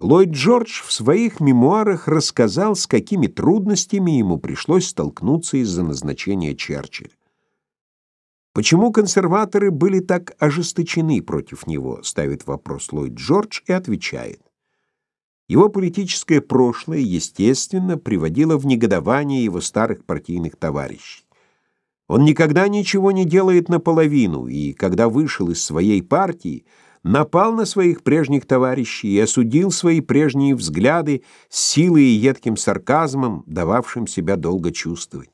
Ллойд Джордж в своих мемуарах рассказал, с какими трудностями ему пришлось столкнуться из-за назначения Черчилля. Почему консерваторы были так ожесточены против него, ставит вопрос Ллойд Джордж и отвечает. Его политическое прошлое, естественно, приводило в негодование его старых партийных товарищей. Он никогда ничего не делает наполовину, и когда вышел из своей партии, напал на своих прежних товарищей и осудил свои прежние взгляды силой и едким сарказмом, дававшим себя долго чувствовать.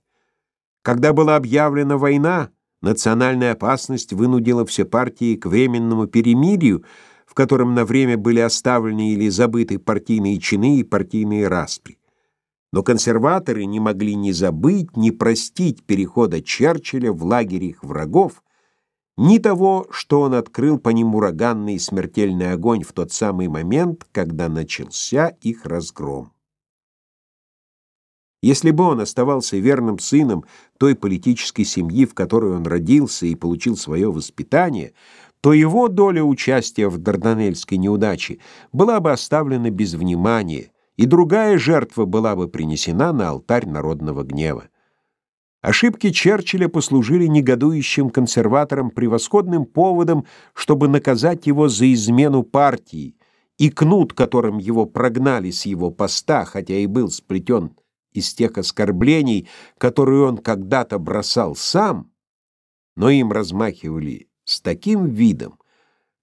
Когда была объявлена война, национальная опасность вынудила все партии к временному перемирию, в котором на время были оставлены или забыты партийные чины и партийные распри. Но консерваторы не могли ни забыть, ни простить перехода Черчилля в лагерь их врагов, ни того, что он открыл по ним ураганный и смертельный огонь в тот самый момент, когда начался их разгром. Если бы он оставался верным сыном той политической семьи, в которой он родился и получил свое воспитание, то его доля участия в Дарданельской неудаче была бы оставлена без внимания, и другая жертва была бы принесена на алтарь народного гнева. Ошибки Черчилля послужили негодующим консерваторам превосходным поводом, чтобы наказать его за измену партии, и кнут, которым его прогнали с его поста, хотя и был сплетен из тех оскорблений, которые он когда-то бросал сам, но им размахивали с таким видом,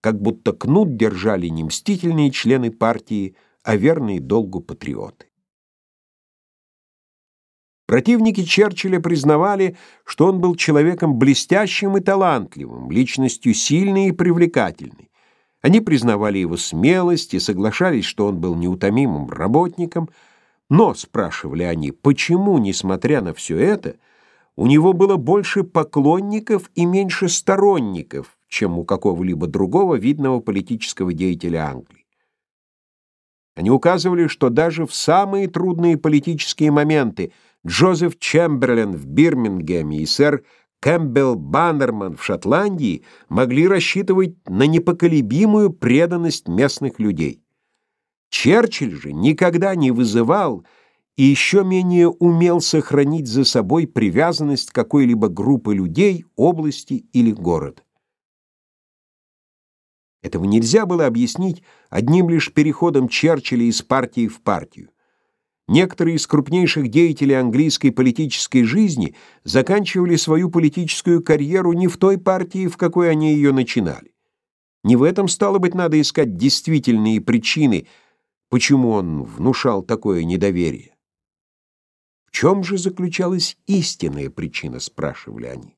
как будто кнут держали не мстительные члены партии, а верные долгу патриоты. Противники Черчилля признавали, что он был человеком блестящим и талантливым, личностью сильной и привлекательной. Они признавали его смелость и соглашались, что он был неутомимым работником, но, спрашивали они, почему, несмотря на все это, у него было больше поклонников и меньше сторонников, чем у какого-либо другого видного политического деятеля Англии. Они указывали, что даже в самые трудные политические моменты – Джозеф Чемберлен в Бирмингеме и сэр Кэмпбелл Баннерман в Шотландии могли рассчитывать на непоколебимую преданность местных людей. Черчилль же никогда не вызывал и еще менее умел сохранить за собой привязанность какой-либо группы людей, области или города. Этого нельзя было объяснить одним лишь переходом Черчилля из партии в партию. Некоторые из крупнейших деятелей английской политической жизни заканчивали свою политическую карьеру не в той партии, в какой они ее начинали. Не в этом, стало быть, надо искать действительные причины, почему он внушал такое недоверие. В чем же заключалась истинная причина, спрашивали они.